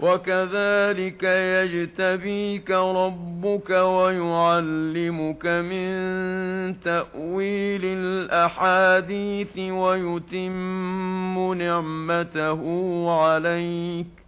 وَكَذَلِكَ يَجْتَبِيكَ رَبُّكَ وَيُعَلِّمُكَ مِن تَأْوِيلِ الْأَحَادِيثِ وَيُتِمُّ نِعْمَتَهُ عَلَيْكَ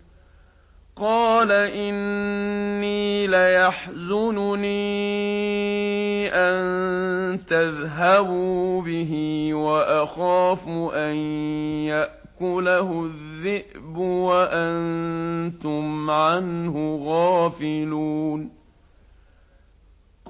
قَالَ إِنِّي لَيَحْزُنُنِي أَن تَذْهَبُوا بِهِ وَأَخَافُ أَن يَأْكُلَهُ الذِّئْبُ وَأَنتُمْ عَنْهُ غَافِلُونَ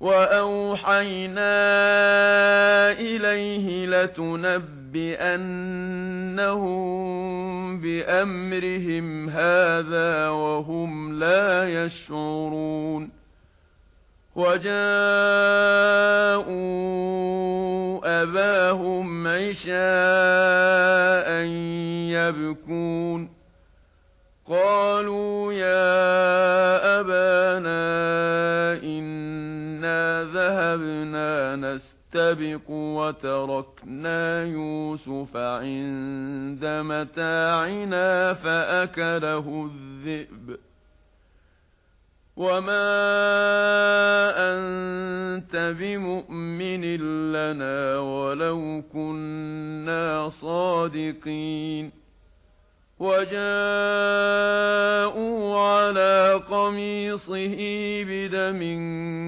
وَأَوْحَيْنَا إِلَيْهِ لَتُنَبِّئَنَّهُم بِأَمْرِهِمْ هَذَا وَهُمْ لَا يَشْعُرُونَ وَجَاءُوا أَبَاهُمْ عِشَاءً يَبْكُونَ قَالُوا يَا أَبَانَا إِنَّ إِنَّا ذَهَبْنَا نَسْتَبِقُ وَتَرَكْنَا يُوسُفَ عِندَ مَتَاعِنَا فَأَكَلَهُ الذِّئْبُ وَمَا أَنْتَ بِمُؤْمِنٍ لَنَا وَلَوْ كُنَّا صَادِقِينَ وَجَاءُوا عَلَى قَمِيصِهِ بِدَمٍ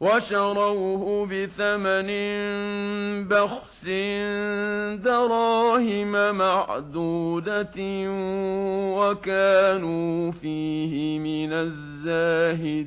وَشَرَوْهُ بِثَمَنٍ بَخْسٍ دَرَاهِمَ مَعْدُودَةٍ وَكَانُوا فِيهِ مِنَ الزَّاهِدِينَ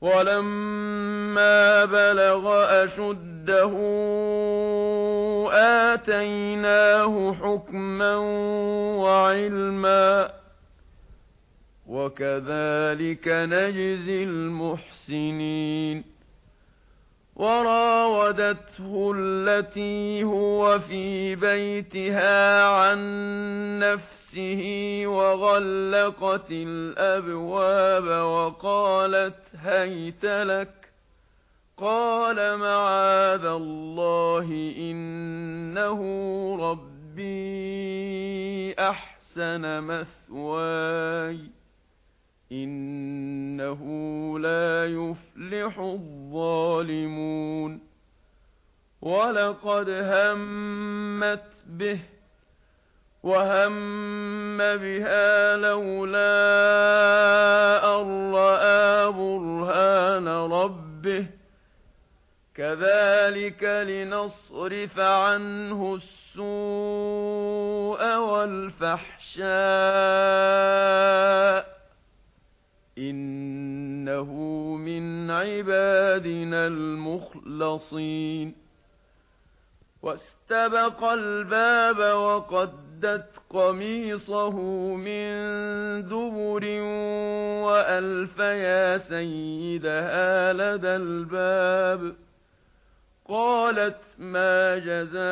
وَلَمَّا بَلَغَ أَشُدَّهُ آتَيْنَاهُ حُكْمًا وَعِلْمًا وَكَذَلِكَ نَجْزِي الْمُحْسِنِينَ وَرَاوَدَتْهُ الَّتِي هُوَ فِي بَيْتِهَا عَن نَّفْسِهِ نَفْسِهِ وَغَلَّقَتِ الْأَبْوَابَ وَقَالَتْ هَيْتَ لَكَ قَالَ مَعَاذَ اللَّهِ إِنَّهُ رَبِّي أَحْسَنَ مَثْوَايَ إِنَّهُ لَا يُفْلِحُ الظَّالِمُونَ وَلَقَدْ هَمَّتْ بِهِ وَهَمَّ بِهَا لَوْلَا أَن رَّأَىٰ بُرْهَانَ رَبِّهِ كَذَٰلِكَ لِنَصْرِفَ عَنْهُ السُّوءَ وَالْفَحْشَاءَ إِنَّهُ مِنْ عِبَادِنَا الْمُخْلَصِينَ وَاسْتَبَقَ الْبَابَ وَقَدْ وَأَسْدَتْ قَمِيصَهُ مِنْ دُبُرٍ وَأَلْفَ يَا سَيِّدَهَا لَدَى الْبَابِ قَالَتْ مَا جَزَاءُ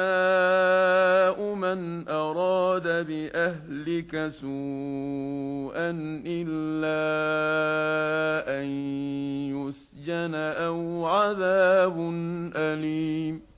مَنْ أَرَادَ بِأَهْلِكَ سُوءًا إِلَّا أَنْ يُسْجَنَ أَوْ عَذَابٌ أَلِيمٌ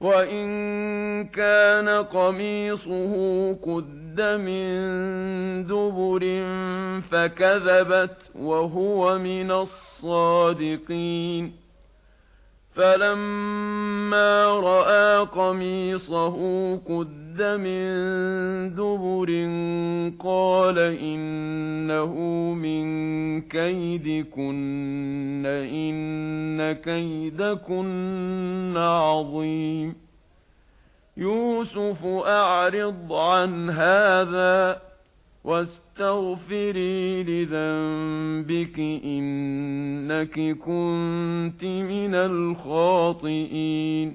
وَإِن كَانَ قَمِيصُهُ قُدَّ مِن دُبُرٍ فَكَذَبَتْ وَهُوَ مِنَ الصَّادِقِينَ فَلَمَّا رَأَى قَمِيصَهُ قُدَّ اشتد من دبر قال إنه من كيدكن إن كيدكن عظيم يوسف أعرض عن هذا واستغفري لذنبك إنك كنت من الخاطئين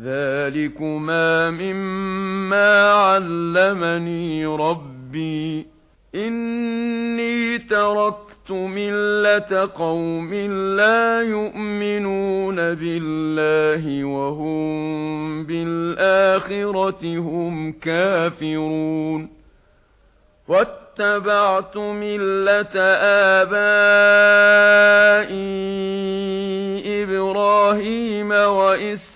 ذَلِكُمَا مِمَّا عَلَّمَنِي رَبِّي إِنِّي تَرَكْتُ مِلَّةَ قَوْمٍ لَّا يُؤْمِنُونَ بِاللَّهِ وَهُمْ بِالْآخِرَةِ هُمْ كَافِرُونَ وَاتَّبَعْتُ مِلَّةَ آبَائِي إِبْرَاهِيمَ وَإِسْحَاقَ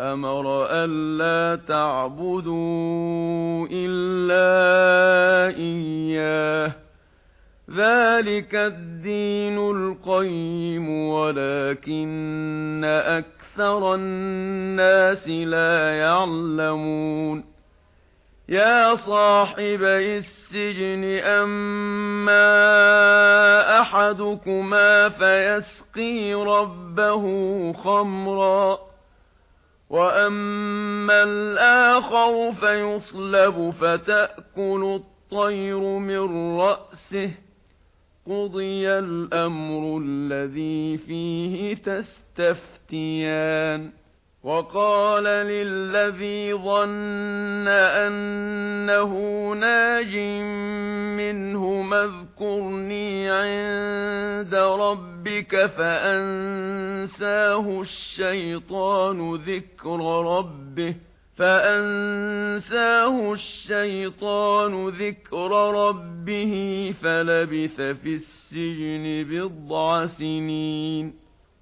أمر ألا تعبدوا إلا إياه ذلك الدين القيم ولكن أكثر الناس لا يعلمون يا صاحب السجن أما أحدكما فيسقي ربه خمراً وَأَمَّا الْآخَرُ فَيُصْلَبُ فَتَأْكُلُ الطَّيْرُ مِنْ رَأْسِهِ قُضِيَ الْأَمْرُ الَّذِي فِيهِ تَسْتَفْتِيَانِ وَقَالَ لِلَّذِي ظَنَّ أَنَّهُ نَاجٍ مِنْهُ اذْكُرْنِي عِندَ رَبِّكَ فَأَنْسَاهُ الشَّيْطَانُ ذِكْرَ رَبِّهِ فَأَنْسَاهُ الشَّيْطَانُ ذِكْرَ رَبِّهِ فَلَبِثَ فِي السِّجْنِ بِضْعَ سِنِينَ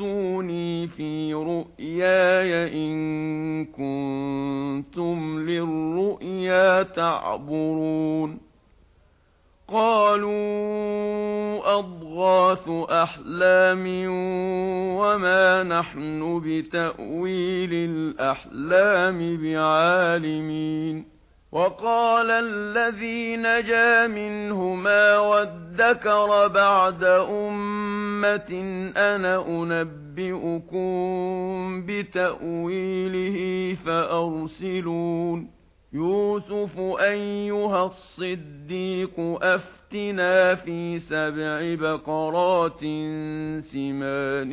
فَأْتُونِي فِي رُؤْيَايَ إِن كُنتُمْ لِلرُّؤْيَا تَعْبُرُونَ قَالُوا أَضْغَاثُ أَحْلَامٍ وَمَا نَحْنُ بِتَأْوِيلِ الْأَحْلَامِ بِعَالِمِينَ وَقَالَ الَّذِي نَجَا مِنْهُمَا وَادَّكَرَ بَعْدَ أُمَّةٍ أَنَا أُنَبِّئُكُم بِتَأْوِيلِهِ فَأَرْسِلُونِ. يُوسُفُ أَيُّهَا الصِّدِّيقُ أَفْتِنَا فِي سَبْعِ بَقَرَاتٍ سِمَانٍ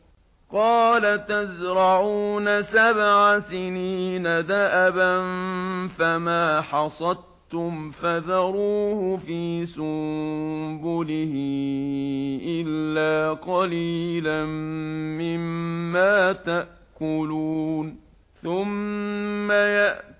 قَالَ تَزْرَعُونَ سَبْعَ سِنِينَ دَأَبًا فَمَا حَصَدتُّمْ فَذَرُوهُ فِي سُنبُلِهِ إِلَّا قَلِيلًا مِّمَّا تَأْكُلُونَ ثُمَّ يَأْتِي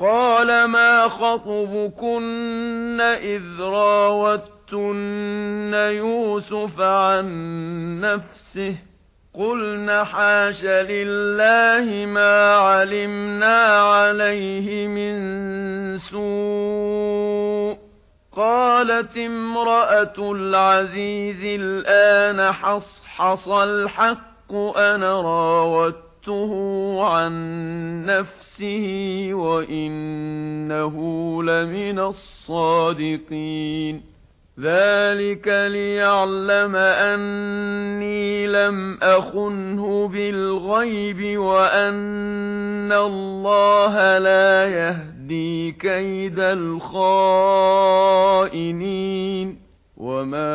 قَالَ مَا خَطْبُكُنَّ إِذْ راوتن يُوسُفَ عَن نَّفْسِهِ قُلْنَا حَاشَ لِلَّهِ مَا عَلِمْنَا عَلَيْهِ مِن سُوءٍ قَالَتِ امْرَأَةُ الْعَزِيزِ الْآنَ حَصْحَصَ الْحَقُّ أَنَا راوت فَصَدَّتْهُ عَن نَّفْسِهِ وَإِنَّهُ لَمِنَ الصَّادِقِينَ ذَلِكَ لِيَعْلَمَ أَنِّي لَمْ أَخُنْهُ بِالْغَيْبِ وَأَنَّ اللَّهَ لَا يَهْدِي كَيْدَ الْخَائِنِينَ وَمَا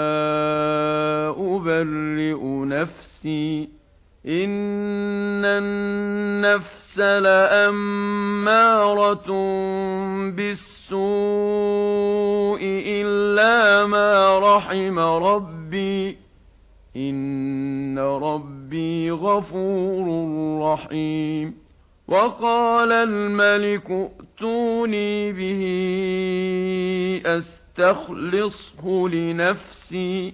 أُبَرِّئُ نَفْسِي ان النفس لاماره بالسوء الا ما رحم ربي ان ربي غفور رحيم وقال الملك ائتوني به استخلصه لنفسي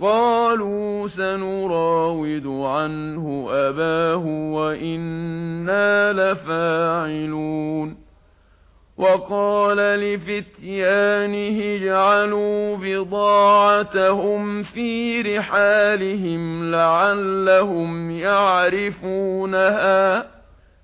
قالوا سنراود عنه أباه وإنا لفاعلون. وقال لفتيانه اجعلوا بضاعتهم في رحالهم لعلهم يعرفونها.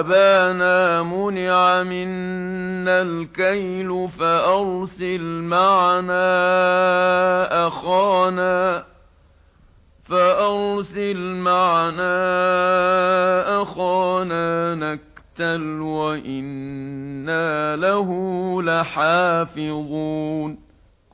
أبانا منع منا الكيل فأرسل معنا أخانا فأرسل معنا أخانا نكتل وإنا له لحافظون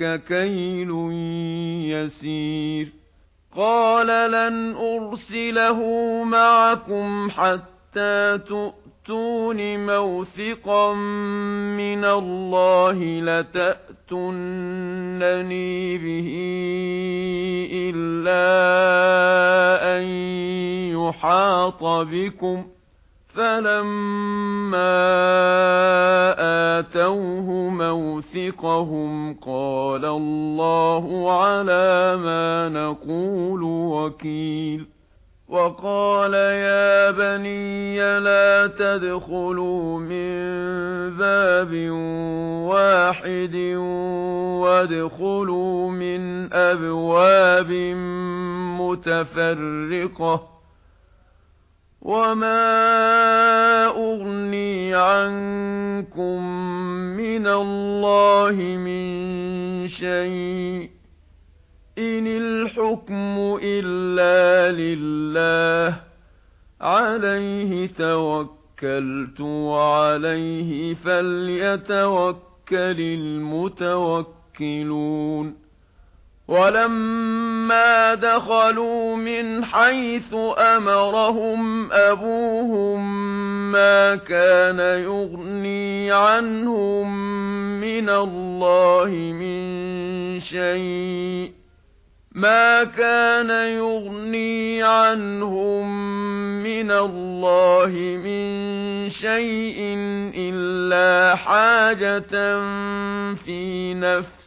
ذَلِكَ كَيْلٌ يَسِيرٌ. قَالَ لَن أُرْسِلَهُ مَعَكُمْ حَتَّى تُؤْتُونِ مَوْثِقًا مِنَ اللَّهِ لَتَأْتُنَّنِي بِهِ إِلَّا أَن يُحَاطَ بِكُمْ فَلَمَّا آتَوْهُ مَوْثِقَهُمْ قَالَ اللَّهُ عَلَى مَا نَقُولُ وَكِيلٌ وَقَالَ يَا بَنِي لَا تَدْخُلُوا مِن بَابٍ وَاحِدٍ وَادْخُلُوا مِنْ أَبْوَابٍ مُتَفَرِّقَةٍ وَمَا أُغْنِي عَنكُم مِّنَ اللَّهِ مِن شَيْءٍ إِنِ الْحُكْمُ إِلَّا لِلَّهِ عَلَيْهِ تَوَكَّلْتُ وَعَلَيْهِ فَلْيَتَوَكَّلِ الْمُتَوَكِّلُونَ وَلَمَّا دَخَلُوا مِنْ حَيْثُ أَمَرَهُمْ أَبُوهُمْ مَا كَانَ يُغْنِي عَنْهُمْ مِنَ اللَّهِ مِنْ شَيْءٍ مَا كَانَ يُغْنِي عَنْهُمْ مِنَ اللَّهِ مِنْ شَيْءٍ إِلَّا حَاجَةً فِي نَفْسِ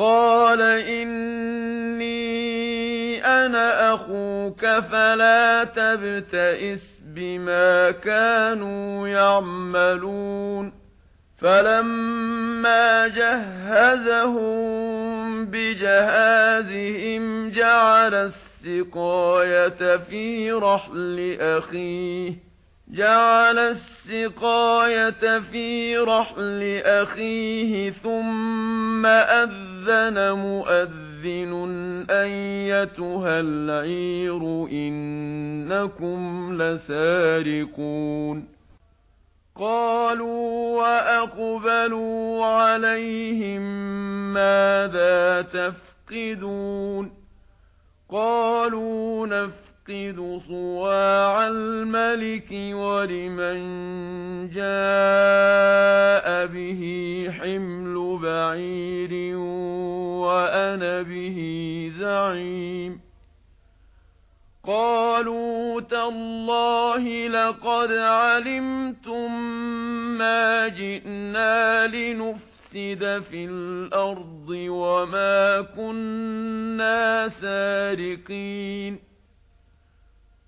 قَالَ إِنِّي أَنَا أَخُوكَ فَلَا تَبْتَئِسْ بِمَا كَانُوا يَعْمَلُونَ فَلَمَّا جَهَّزَهُم بِجِهَازِهِمْ جَعَلَ السِّقَايَةَ فِي رَحْلِ أَخِيهِ جعل السقاية في رحل أخيه ثم أذن مؤذن أيتها العير إنكم لسارقون. قالوا وأقبلوا عليهم ماذا تفقدون؟ قالوا نَفْقِدُ يوقد صواع الملك ولمن جاء به حمل بعير وأنا به زعيم. قالوا تالله لقد علمتم ما جئنا لنفر لنفسد في الأرض وما كنا سارقين.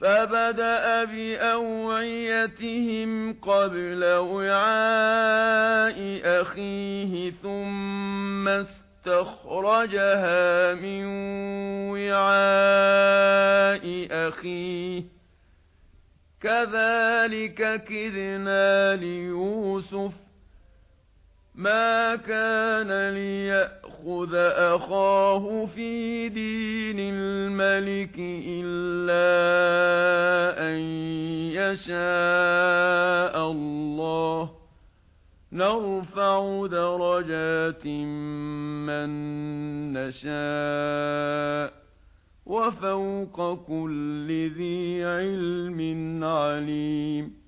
فَبَدَأَ بِأَوْعِيَتِهِمْ قَبْلَ وِعَاءِ أَخِيهِ ثُمَّ اسْتَخْرَجَهَا مِنْ وِعَاءِ أَخِيهِ. كَذَلِكَ كِدْنَا لِيُوسُفَ. مَا كَانَ لِيَأْكُلَ يَأْخُذَ أَخَاهُ فِي دِينِ الْمَلِكِ إِلَّا أَن يَشَاءَ اللَّهُ نَرْفَعُ دَرَجَاتٍ مَّن نَّشَاءُ وَفَوْقَ كُلِّ ذِي عِلْمٍ عَلِيمٍ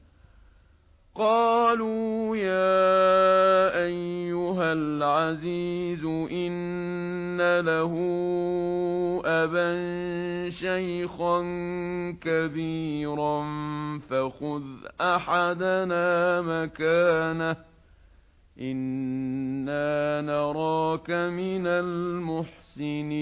قالوا يا أيها العزيز إن له أبا شيخا كبيرا فخذ أحدنا مكانه إنا نراك من المحسنين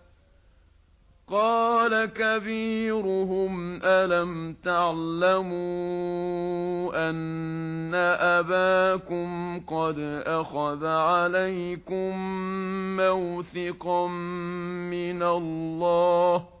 قَالَ كَبِيرُهُمْ أَلَمْ تَعْلَمُوا أَنَّ أَبَاكُمْ قَدْ أَخَذَ عَلَيْكُمْ مَوْثِقًا مِنَ اللَّهِ؟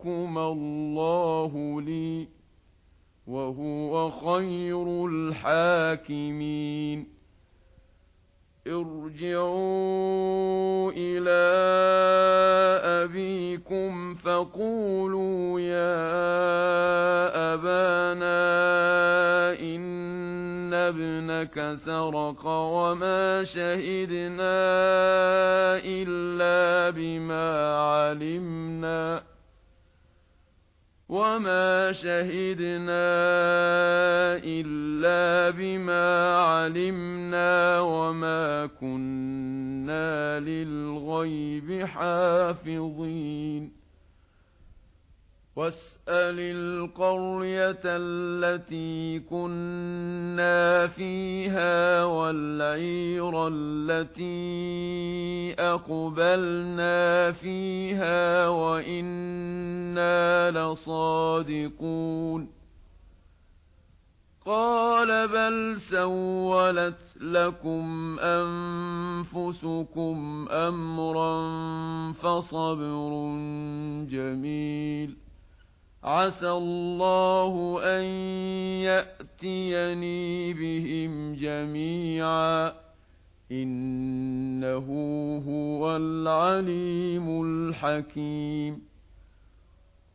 يحكم الله لي وهو خير الحاكمين ارجعوا إلى أبيكم فقولوا يا أبانا إن ابنك سرق وما شهدنا إلا بما علمنا وَمَا شَهِدْنَا إِلَّا بِمَا عَلِمْنَا وَمَا كُنَّا لِلْغَيْبِ حَافِظِينَ وَاسْأَلِ الْقَرْيَةَ الَّتِي كُنَّا فِيهَا وَالْعِيرَ الَّتِي أَقْبَلْنَا فِيهَا وَإِنَّا لَصَادِقُونَ قَالَ بَلْ سَوَّلَتْ لَكُمْ أَنفُسُكُمْ أَمْرًا فَصَبْرٌ جَمِيلٌ عسى الله أن يأتيني بهم جميعا. إنه هو العليم الحكيم.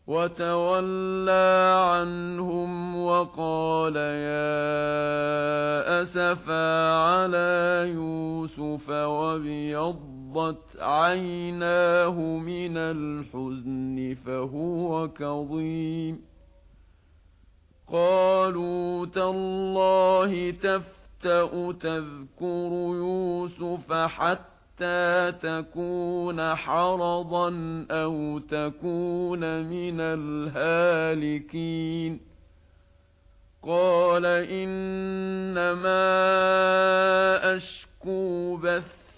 وتولى عنهم وقال يا أسفا على يوسف وبيض فَفَضَّتْ عَيْنَاهُ مِنَ الْحُزْنِ فَهُوَ كَظِيمٌ قَالُوا تَاللَّهِ تَفْتَأُ تَذْكُرُ يُوسُفَ حَتَّى تَكُونَ حَرَضًا أَوْ تَكُونَ مِنَ الْهَالِكِينَ قَالَ إِنَّمَا أَشْكُو بَثِّي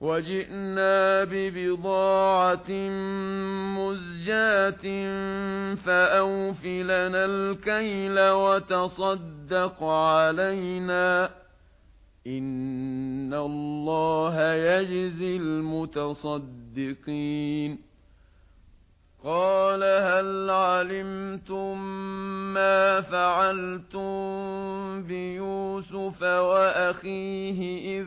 وَجِئْنَا بِبِضَاعَةٍ مُزْجَاةٍ فَأَوْفِ لَنَا الْكَيْلَ وَتَصَدَّقْ عَلَيْنَا. إِنَّ اللَّهَ يَجْزِي الْمُتَصَدِّقِينَ. قَالَ هَلْ عَلِمْتُمْ مَا فَعَلْتُمْ بِيُوسُفَ وَأَخِيهِ إِذْ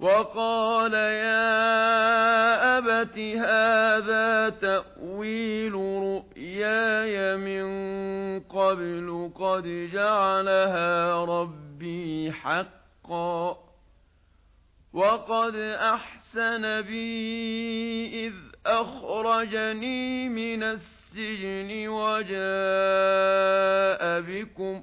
وَقَالَ يَا أَبَتِ هَذَا تَأْوِيلُ رُؤْيَايَ مِنْ قَبْلُ قَدْ جَعَلَهَا رَبِّي حَقًّا وَقَدْ أَحْسَنَ بِي إِذْ أَخْرَجَنِي مِنَ السِّجْنِ وَجَاءَ بِكُمْ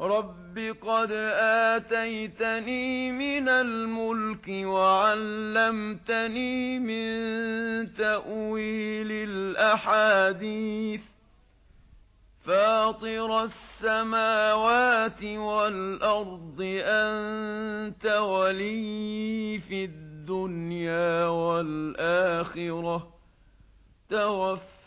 رَبِّ قَدْ آتَيْتَنِي مِنَ الْمُلْكِ وَعَلَّمْتَنِي مِن تَأْوِيلِ الْأَحَادِيثِ فَاطِرَ السَّمَاوَاتِ وَالْأَرْضِ أَنْتَ وَلِيِّي فِي الدُّنْيَا وَالْآخِرَةِ تَوَفَّنِي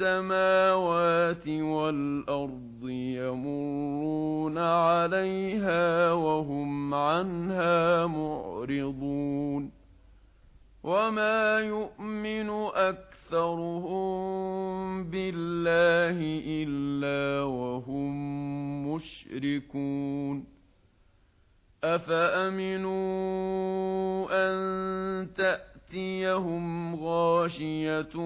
السَّمَاوَاتِ وَالْأَرْضِ يَمُرُّونَ عَلَيْهَا وَهُمْ عَنْهَا مُعْرِضُونَ وَمَا يُؤْمِنُ أَكْثَرُهُم بِاللَّهِ إِلَّا وَهُمْ مُشْرِكُونَ أَفَأَمِنُوا أَن تَأْتِيَ تَأْتِيَهُمْ غَاشِيَةٌ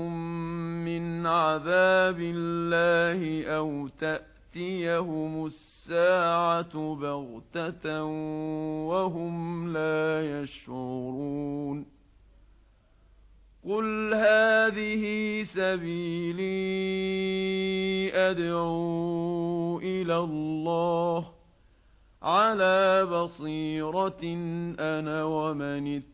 مِنْ عَذَابِ اللَّهِ أَوْ تَأْتِيَهُمُ السَّاعَةُ بَغْتَةً وَهُمْ لَا يَشْعُرُونَ قُلْ هَذِهِ سَبِيلِي أَدْعُو إِلَى اللَّهِ عَلَى بَصِيرَةٍ أَنَا وَمَنِ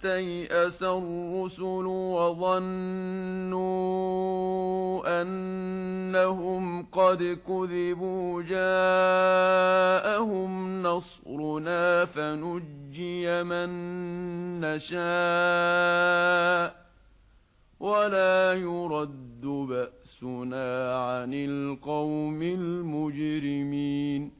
اسْتَيْأَسَ الرُّسُلُ وَظَنُّوا أَنَّهُمْ قَدْ كُذِبُوا جَاءَهُمْ نَصْرُنَا فَنُجِّيَ مَن نَّشَاءُ وَلَا يُرَدُّ بَأْسُنَا عَنِ الْقَوْمِ الْمُجْرِمِينَ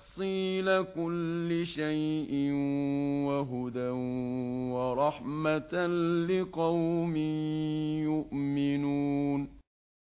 تَفْصِيلَ كُلِّ شَيْءٍ وَهُدًى وَرَحْمَةً لِقَوْمٍ يُؤْمِنُونَ